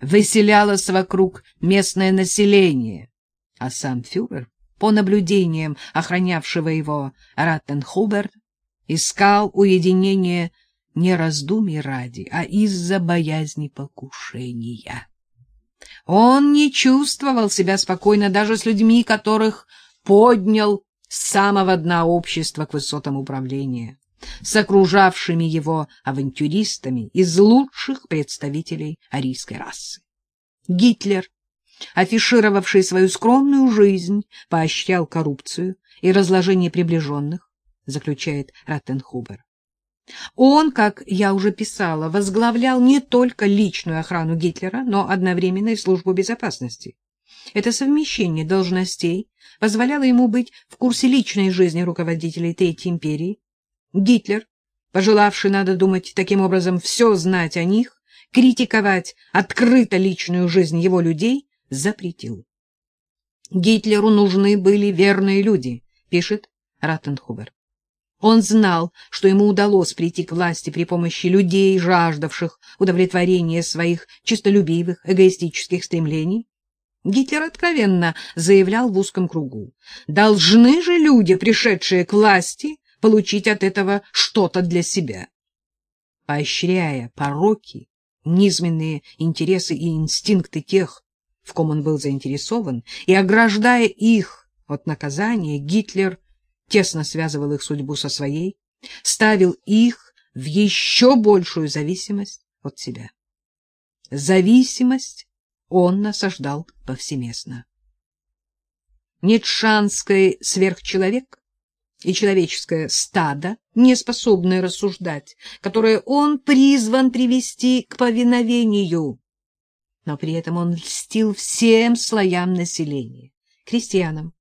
выселялось вокруг местное население, а сам фюрер, по наблюдениям охранявшего его Раттенхубер, искал уединение не раздумий ради, а из-за боязни покушения. Он не чувствовал себя спокойно даже с людьми, которых поднял с самого дна общества к высотам управления, с окружавшими его авантюристами из лучших представителей арийской расы. Гитлер, афишировавший свою скромную жизнь, поощрял коррупцию и разложение приближенных, заключает Раттенхубер. Он, как я уже писала, возглавлял не только личную охрану Гитлера, но одновременно и службу безопасности. Это совмещение должностей позволяло ему быть в курсе личной жизни руководителей Третьей империи. Гитлер, пожелавший, надо думать, таким образом все знать о них, критиковать открыто личную жизнь его людей, запретил. Гитлеру нужны были верные люди, пишет Раттенхубер. Он знал, что ему удалось прийти к власти при помощи людей, жаждавших удовлетворения своих честолюбивых, эгоистических стремлений. Гитлер откровенно заявлял в узком кругу. Должны же люди, пришедшие к власти, получить от этого что-то для себя. Поощряя пороки, низменные интересы и инстинкты тех, в ком он был заинтересован, и ограждая их от наказания, Гитлер тесно связывал их судьбу со своей, ставил их в еще большую зависимость от себя. Зависимость он насаждал повсеместно. Ницшанский сверхчеловек и человеческое стадо, не способное рассуждать, которое он призван привести к повиновению. Но при этом он льстил всем слоям населения, крестьянам,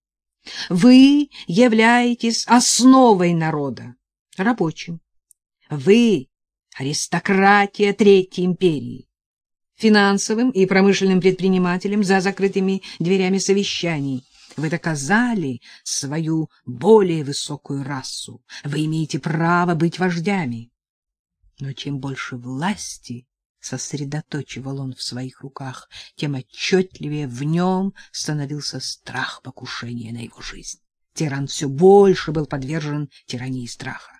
вы являетесь основой народа, рабочим. Вы — аристократия Третьей империи. Финансовым и промышленным предпринимателям за закрытыми дверями совещаний вы доказали свою более высокую расу. Вы имеете право быть вождями. Но чем больше власти сосредоточивал он в своих руках, тем отчетливее в нем становился страх покушения на его жизнь. Тиран все больше был подвержен тирании страха.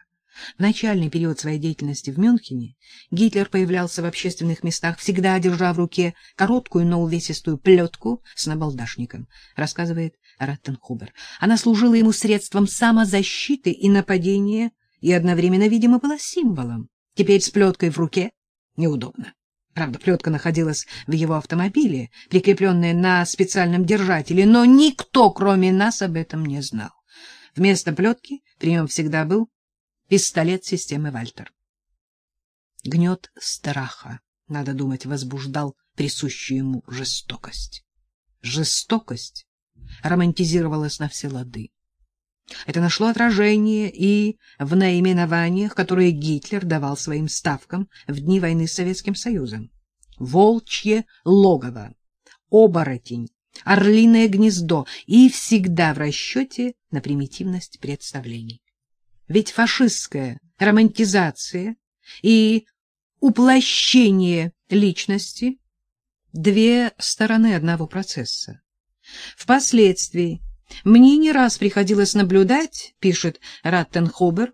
В начальный период своей деятельности в Мюнхене Гитлер появлялся в общественных местах, всегда держа в руке короткую, но увесистую плетку с набалдашником, рассказывает Раттенхубер. Она служила ему средством самозащиты и нападения и одновременно, видимо, была символом. Теперь с плеткой в руке неудобно. Правда, плетка находилась в его автомобиле, прикрепленная на специальном держателе, но никто, кроме нас, об этом не знал. Вместо плетки при нем всегда был пистолет системы Вальтер. Гнет страха, надо думать, возбуждал присущую ему жестокость. Жестокость романтизировалась на все лады. Это нашло отражение и в наименованиях, которые Гитлер давал своим ставкам в дни войны с Советским Союзом. Волчье логово, оборотень, орлиное гнездо и всегда в расчете на примитивность представлений. Ведь фашистская романтизация и уплощение личности — две стороны одного процесса. Впоследствии мне не раз приходилось наблюдать, пишет Раттенхобер,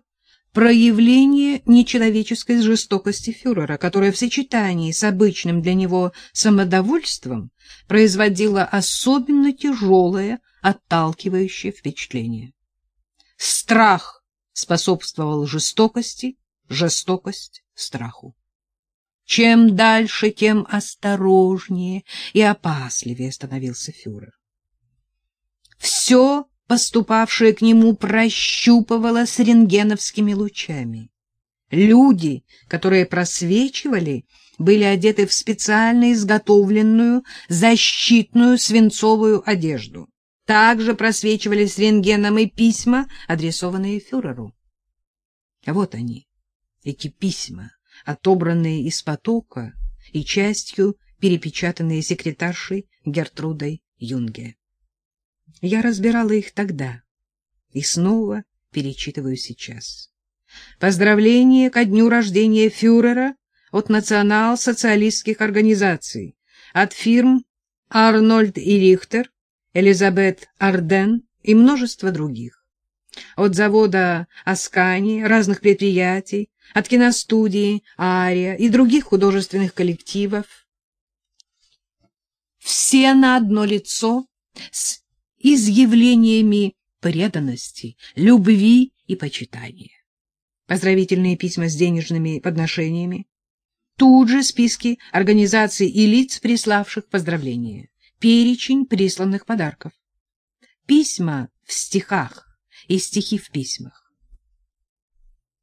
проявление нечеловеческой жестокости фюрера, которое в сочетании с обычным для него самодовольством производило особенно тяжелое, отталкивающее впечатление. Страх способствовал жестокости, жестокость — страху. Чем дальше, тем осторожнее и опасливее становился фюрер. Все, поступавшее к нему, прощупывало с рентгеновскими лучами. Люди, которые просвечивали, были одеты в специально изготовленную защитную свинцовую одежду. Также просвечивали с рентгеном и письма, адресованные фюреру. Вот они, эти письма, отобранные из потока и частью перепечатанные секретаршей Гертрудой Юнге. Я разбирала их тогда и снова перечитываю сейчас. Поздравление ко дню рождения фюрера от национал-социалистских организаций. от фирм Арнольд и Рихтер, Элизабет Арден и множество других. От завода Аскани, разных предприятий, от киностудии Ария и других художественных коллективов. Все на одно лицо с изъявлениями преданности, любви и почитания. Поздравительные письма с денежными подношениями, тут же списки организаций и лиц, приславших поздравления, перечень присланных подарков, письма в стихах и стихи в письмах.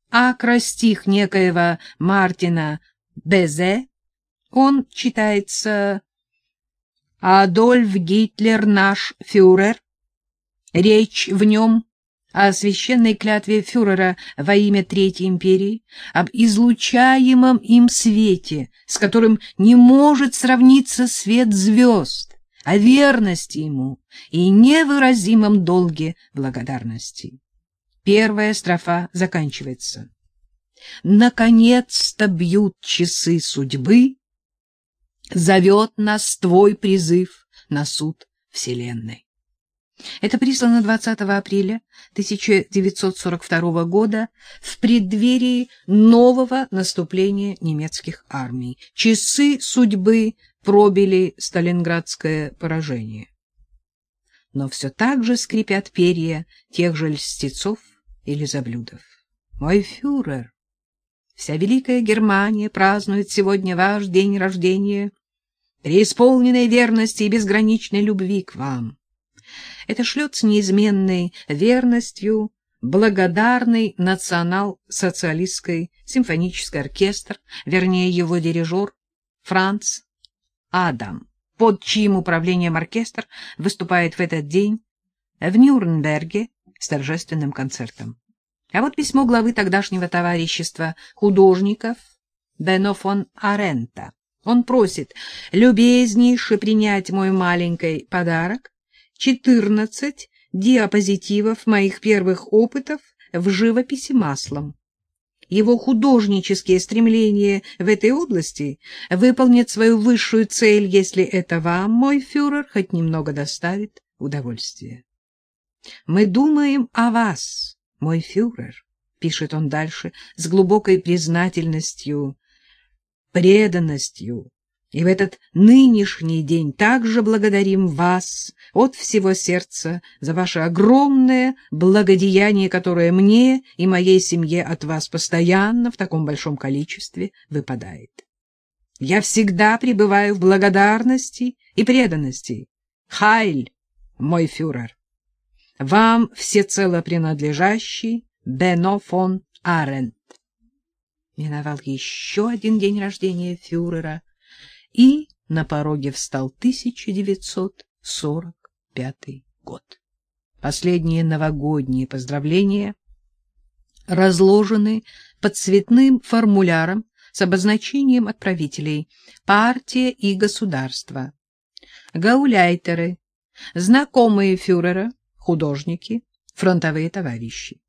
Акростих некоего Мартина Безе, он читается «Адольф Гитлер наш фюрер», речь в нем о священной клятве фюрера во имя Третьей империи, об излучаемом им свете, с которым не может сравниться свет звезд, о верности ему и невыразимом долге благодарности. Первая строфа заканчивается. Наконец-то бьют часы судьбы, зовет нас твой призыв на суд Вселенной. Это прислано 20 апреля 1942 года в преддверии нового наступления немецких армий. Часы судьбы пробили сталинградское поражение. Но все так же скрипят перья тех же льстецов или заблюдов. Мой фюрер, вся великая Германия празднует сегодня ваш день рождения, преисполненной верности и безграничной любви к вам. Это шлет с неизменной верностью благодарный национал-социалистский симфонический оркестр, вернее его дирижер Франц Адам, под чьим управлением оркестр выступает в этот день в Нюрнберге с торжественным концертом. А вот письмо главы тогдашнего товарищества художников Бено фон Арента. Он просит любезнейше принять мой маленький подарок, 14 диапозитивов моих первых опытов в живописи маслом. Его художнические стремления в этой области выполнят свою высшую цель, если это вам, мой фюрер, хоть немного доставит удовольствие. Мы думаем о вас, мой фюрер, пишет он дальше с глубокой признательностью, преданностью и в этот нынешний день также благодарим вас от всего сердца за ваше огромное благодеяние, которое мне и моей семье от вас постоянно в таком большом количестве выпадает. Я всегда пребываю в благодарности и преданности. Хайль, мой фюрер! Вам всецело принадлежащий Бено фон Арент. Миновал еще один день рождения фюрера — и на пороге встал 1945 год. Последние новогодние поздравления разложены под цветным формуляром с обозначением отправителей «Партия и государство», гауляйтеры, знакомые фюрера, художники, фронтовые товарищи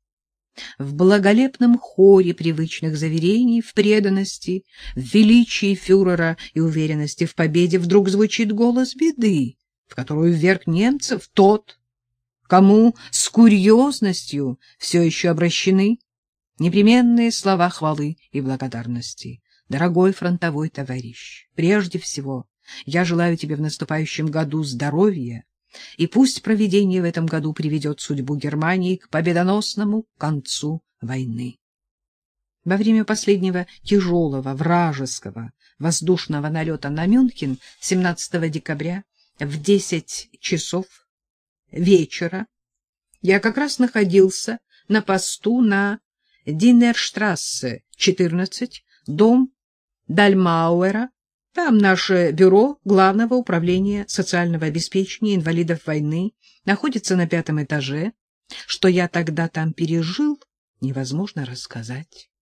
в благолепном хоре привычных заверений в преданности, в величии фюрера и уверенности в победе вдруг звучит голос беды, в которую вверх немцев тот, кому с курьезностью все еще обращены непременные слова хвалы и благодарности. Дорогой фронтовой товарищ, прежде всего я желаю тебе в наступающем году здоровья, и пусть проведение в этом году приведет судьбу Германии к победоносному концу войны. Во время последнего тяжелого вражеского воздушного налета на Мюнхен 17 декабря в 10 часов вечера я как раз находился на посту на Динерштрассе, 14, дом Дальмауэра, там наше бюро Главного управления социального обеспечения инвалидов войны находится на пятом этаже. Что я тогда там пережил, невозможно рассказать.